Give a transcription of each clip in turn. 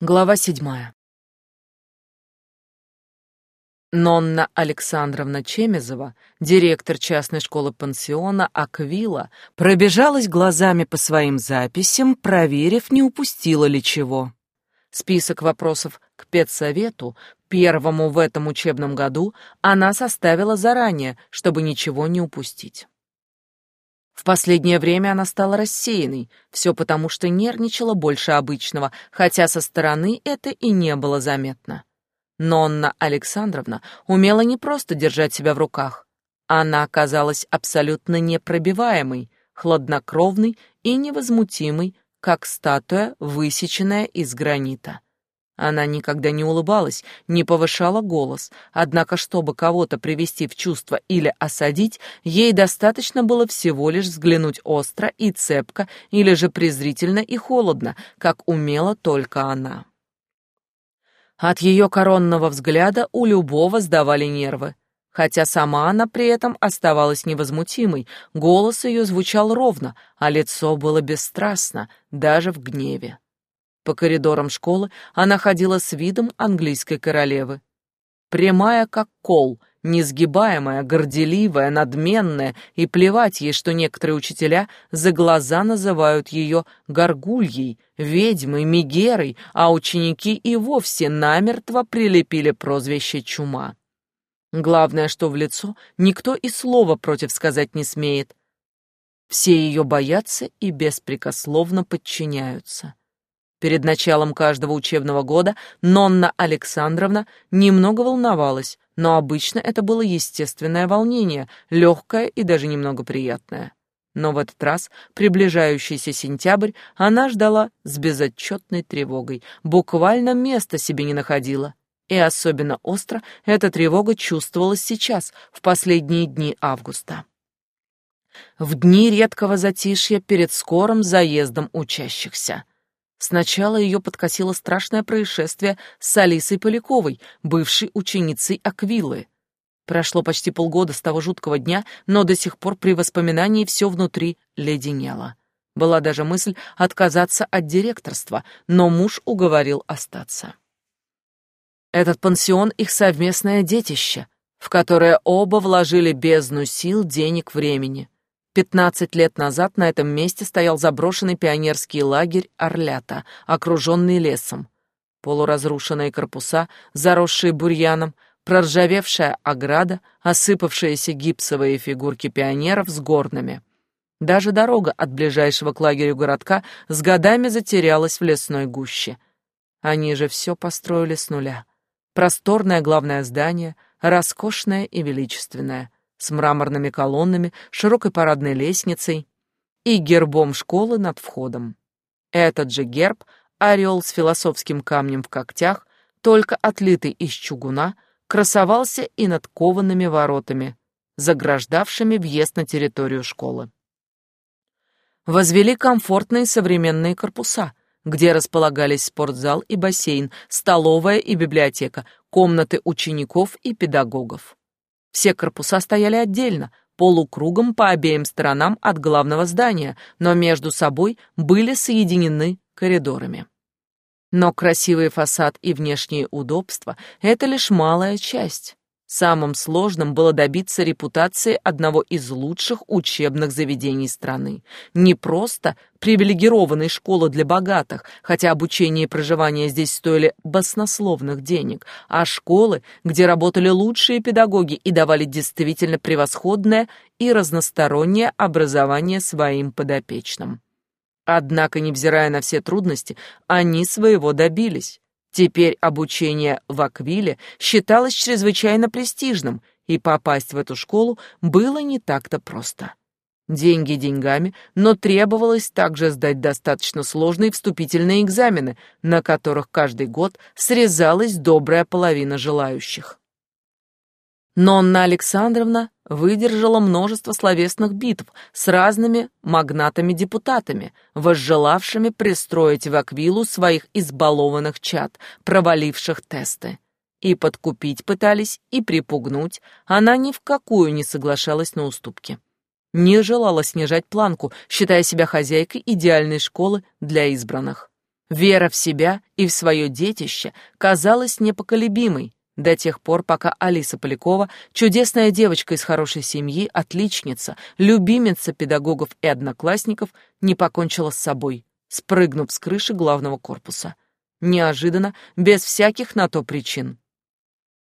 Глава седьмая. Нонна Александровна Чемезова, директор частной школы-пансиона Аквила, пробежалась глазами по своим записям, проверив, не упустила ли чего. Список вопросов к педсовету, первому в этом учебном году, она составила заранее, чтобы ничего не упустить. В последнее время она стала рассеянной, все потому, что нервничала больше обычного, хотя со стороны это и не было заметно. Нонна Александровна умела не просто держать себя в руках. Она оказалась абсолютно непробиваемой, хладнокровной и невозмутимой, как статуя, высеченная из гранита. Она никогда не улыбалась, не повышала голос, однако, чтобы кого-то привести в чувство или осадить, ей достаточно было всего лишь взглянуть остро и цепко или же презрительно и холодно, как умела только она. От ее коронного взгляда у любого сдавали нервы. Хотя сама она при этом оставалась невозмутимой, голос ее звучал ровно, а лицо было бесстрастно, даже в гневе. По коридорам школы она ходила с видом английской королевы. Прямая, как кол, несгибаемая, горделивая, надменная, и плевать ей, что некоторые учителя за глаза называют ее горгульей, ведьмой, мигерой, а ученики и вовсе намертво прилепили прозвище «чума». Главное, что в лицо никто и слова против сказать не смеет. Все ее боятся и беспрекословно подчиняются. Перед началом каждого учебного года Нонна Александровна немного волновалась, но обычно это было естественное волнение, легкое и даже немного приятное. Но в этот раз, приближающийся сентябрь, она ждала с безотчетной тревогой, буквально места себе не находила. И особенно остро эта тревога чувствовалась сейчас, в последние дни августа. В дни редкого затишья перед скорым заездом учащихся. Сначала ее подкосило страшное происшествие с Алисой Поляковой, бывшей ученицей Аквилы. Прошло почти полгода с того жуткого дня, но до сих пор при воспоминании все внутри леденело. Была даже мысль отказаться от директорства, но муж уговорил остаться. Этот пансион — их совместное детище, в которое оба вложили бездну сил, денег, времени. Пятнадцать лет назад на этом месте стоял заброшенный пионерский лагерь Орлята, окруженный лесом. Полуразрушенные корпуса, заросшие бурьяном, проржавевшая ограда, осыпавшиеся гипсовые фигурки пионеров с горными. Даже дорога от ближайшего к лагерю городка с годами затерялась в лесной гуще. Они же все построили с нуля. Просторное главное здание, роскошное и величественное — с мраморными колоннами, широкой парадной лестницей и гербом школы над входом. Этот же герб, орел с философским камнем в когтях, только отлитый из чугуна, красовался и над коваными воротами, заграждавшими въезд на территорию школы. Возвели комфортные современные корпуса, где располагались спортзал и бассейн, столовая и библиотека, комнаты учеников и педагогов. Все корпуса стояли отдельно, полукругом по обеим сторонам от главного здания, но между собой были соединены коридорами. Но красивый фасад и внешние удобства — это лишь малая часть. Самым сложным было добиться репутации одного из лучших учебных заведений страны. Не просто привилегированной школы для богатых, хотя обучение и проживание здесь стоили баснословных денег, а школы, где работали лучшие педагоги и давали действительно превосходное и разностороннее образование своим подопечным. Однако, невзирая на все трудности, они своего добились. Теперь обучение в Аквиле считалось чрезвычайно престижным, и попасть в эту школу было не так-то просто. Деньги деньгами, но требовалось также сдать достаточно сложные вступительные экзамены, на которых каждый год срезалась добрая половина желающих. Но Анна Александровна выдержала множество словесных битв с разными магнатами-депутатами, возжелавшими пристроить в Аквилу своих избалованных чад, проваливших тесты. И подкупить пытались, и припугнуть, она ни в какую не соглашалась на уступки. Не желала снижать планку, считая себя хозяйкой идеальной школы для избранных. Вера в себя и в свое детище казалась непоколебимой до тех пор, пока Алиса Полякова, чудесная девочка из хорошей семьи, отличница, любимица педагогов и одноклассников, не покончила с собой, спрыгнув с крыши главного корпуса. Неожиданно, без всяких на то причин.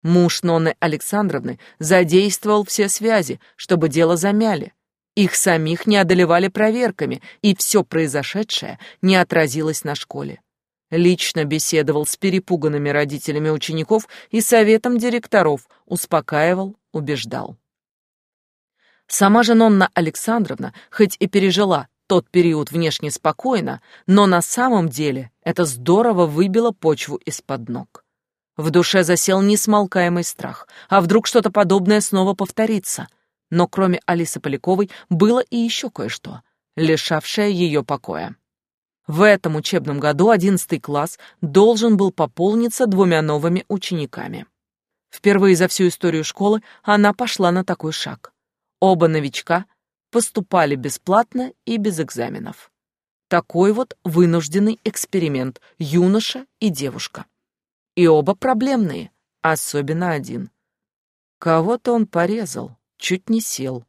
Муж Нонны Александровны задействовал все связи, чтобы дело замяли. Их самих не одолевали проверками, и все произошедшее не отразилось на школе. Лично беседовал с перепуганными родителями учеников и советом директоров, успокаивал, убеждал. Сама же Нонна Александровна, хоть и пережила тот период внешне спокойно, но на самом деле это здорово выбило почву из-под ног. В душе засел несмолкаемый страх, а вдруг что-то подобное снова повторится. Но кроме Алисы Поляковой было и еще кое-что, лишавшее ее покоя. В этом учебном году одиннадцатый класс должен был пополниться двумя новыми учениками. Впервые за всю историю школы она пошла на такой шаг. Оба новичка поступали бесплатно и без экзаменов. Такой вот вынужденный эксперимент юноша и девушка. И оба проблемные, особенно один. Кого-то он порезал, чуть не сел.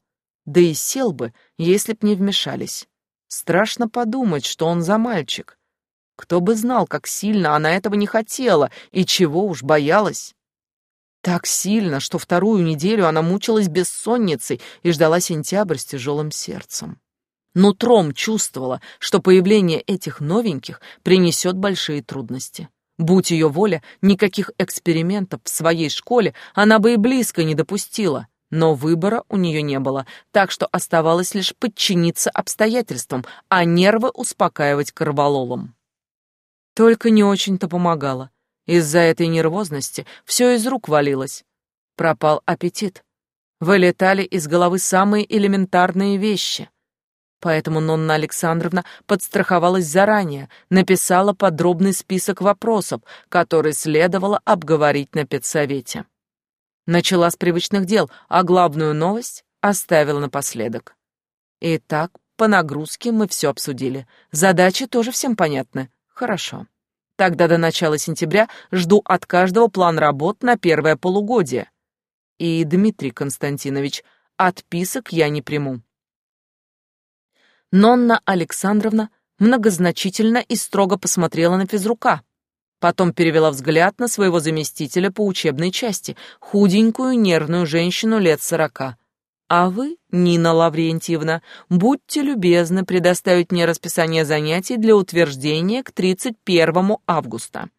Да и сел бы, если б не вмешались. Страшно подумать, что он за мальчик. Кто бы знал, как сильно она этого не хотела и чего уж боялась. Так сильно, что вторую неделю она мучилась бессонницей и ждала сентябрь с тяжелым сердцем. Нутром чувствовала, что появление этих новеньких принесет большие трудности. Будь ее воля, никаких экспериментов в своей школе она бы и близко не допустила, но выбора у нее не было, так что оставалось лишь подчиниться обстоятельствам, а нервы успокаивать корвалолом. Только не очень-то помогало. Из-за этой нервозности все из рук валилось. Пропал аппетит. Вылетали из головы самые элементарные вещи. Поэтому Нонна Александровна подстраховалась заранее, написала подробный список вопросов, которые следовало обговорить на педсовете. Начала с привычных дел, а главную новость оставила напоследок. Итак, по нагрузке мы все обсудили. Задачи тоже всем понятны. Хорошо. Тогда до начала сентября жду от каждого план работ на первое полугодие. И, Дмитрий Константинович, отписок я не приму. Нонна Александровна многозначительно и строго посмотрела на физрука. Потом перевела взгляд на своего заместителя по учебной части, худенькую нервную женщину лет сорока. «А вы, Нина Лаврентьевна, будьте любезны предоставить мне расписание занятий для утверждения к 31 августа».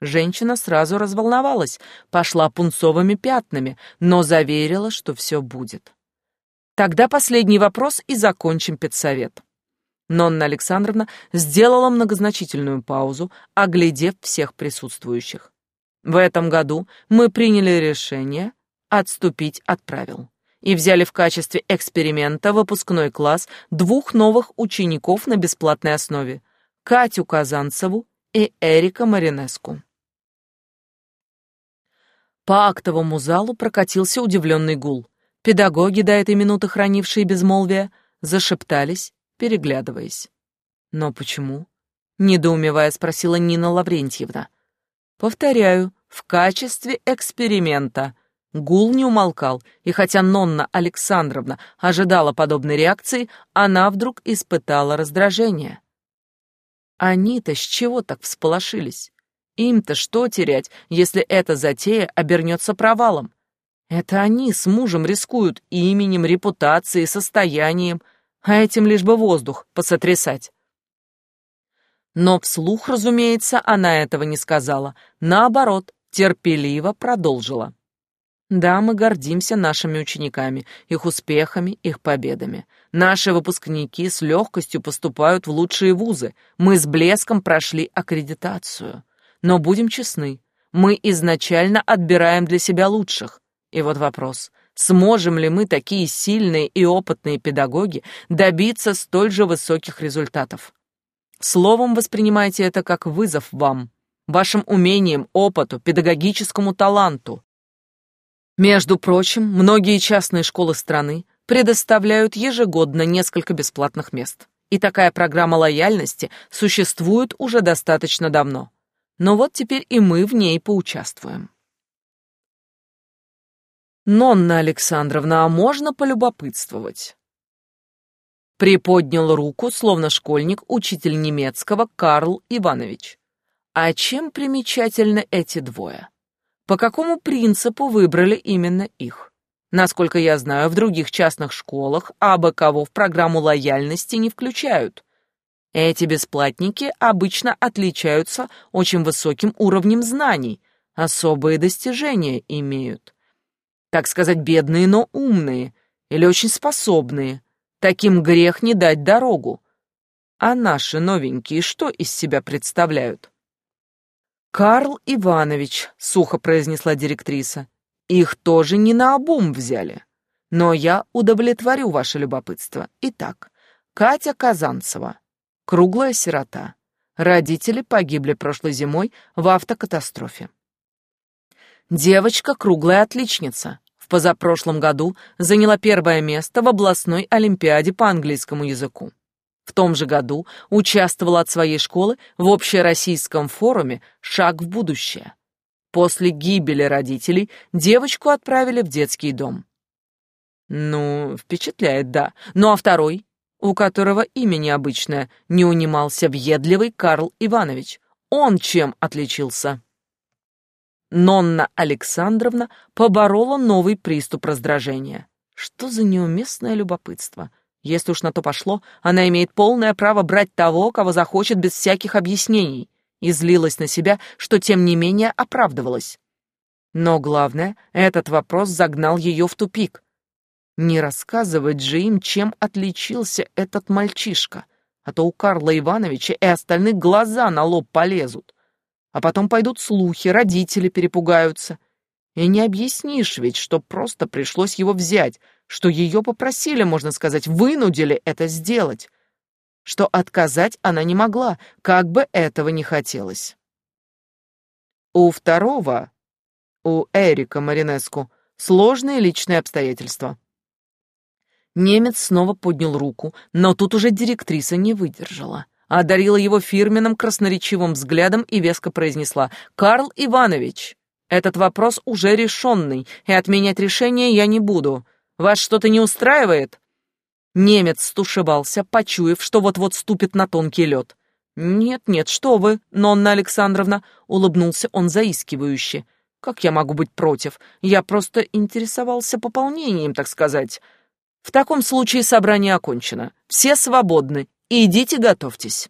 Женщина сразу разволновалась, пошла пунцовыми пятнами, но заверила, что все будет. Тогда последний вопрос и закончим педсовет. Нонна Александровна сделала многозначительную паузу, оглядев всех присутствующих. В этом году мы приняли решение отступить от правил и взяли в качестве эксперимента выпускной класс двух новых учеников на бесплатной основе — Катю Казанцеву и Эрика Маринеску. По актовому залу прокатился удивленный гул. Педагоги, до этой минуты хранившие безмолвие, зашептались, переглядываясь. «Но почему?» — недоумевая спросила Нина Лаврентьевна. «Повторяю, в качестве эксперимента». Гул не умолкал, и хотя Нонна Александровна ожидала подобной реакции, она вдруг испытала раздражение. Они-то с чего так всполошились? Им-то что терять, если эта затея обернется провалом? Это они с мужем рискуют именем, репутацией, состоянием, а этим лишь бы воздух посотрясать. Но вслух, разумеется, она этого не сказала. Наоборот, терпеливо продолжила. Да, мы гордимся нашими учениками, их успехами, их победами. Наши выпускники с легкостью поступают в лучшие вузы. Мы с блеском прошли аккредитацию. Но будем честны, мы изначально отбираем для себя лучших. И вот вопрос, сможем ли мы, такие сильные и опытные педагоги, добиться столь же высоких результатов? Словом, воспринимайте это как вызов вам, вашим умениям, опыту, педагогическому таланту. Между прочим, многие частные школы страны предоставляют ежегодно несколько бесплатных мест. И такая программа лояльности существует уже достаточно давно. Но вот теперь и мы в ней поучаствуем. «Нонна Александровна, а можно полюбопытствовать?» Приподнял руку, словно школьник, учитель немецкого Карл Иванович. «А чем примечательны эти двое? По какому принципу выбрали именно их? Насколько я знаю, в других частных школах абы кого в программу лояльности не включают. Эти бесплатники обычно отличаются очень высоким уровнем знаний, особые достижения имеют так сказать, бедные, но умные, или очень способные. Таким грех не дать дорогу. А наши новенькие что из себя представляют? «Карл Иванович», — сухо произнесла директриса, — «их тоже не на обум взяли. Но я удовлетворю ваше любопытство. Итак, Катя Казанцева, круглая сирота. Родители погибли прошлой зимой в автокатастрофе. Девочка круглая отличница. В позапрошлом году заняла первое место в областной олимпиаде по английскому языку. В том же году участвовала от своей школы в общероссийском форуме «Шаг в будущее». После гибели родителей девочку отправили в детский дом. Ну, впечатляет, да. Ну а второй, у которого имя необычное, не унимался въедливый Карл Иванович. Он чем отличился? Нонна Александровна поборола новый приступ раздражения. Что за неуместное любопытство? Если уж на то пошло, она имеет полное право брать того, кого захочет без всяких объяснений, и злилась на себя, что тем не менее оправдывалась. Но главное, этот вопрос загнал ее в тупик. Не рассказывать же им, чем отличился этот мальчишка, а то у Карла Ивановича и остальных глаза на лоб полезут. А потом пойдут слухи, родители перепугаются. И не объяснишь ведь, что просто пришлось его взять, что ее попросили, можно сказать, вынудили это сделать, что отказать она не могла, как бы этого не хотелось. У второго, у Эрика Маринеску, сложные личные обстоятельства. Немец снова поднял руку, но тут уже директриса не выдержала одарила его фирменным красноречивым взглядом и веско произнесла «Карл Иванович, этот вопрос уже решенный, и отменять решение я не буду. Вас что-то не устраивает?» Немец стушевался, почуяв, что вот-вот ступит на тонкий лед. «Нет, нет, что вы, Нонна Александровна!» — улыбнулся он заискивающе. «Как я могу быть против? Я просто интересовался пополнением, так сказать. В таком случае собрание окончено. Все свободны. Идите готовьтесь.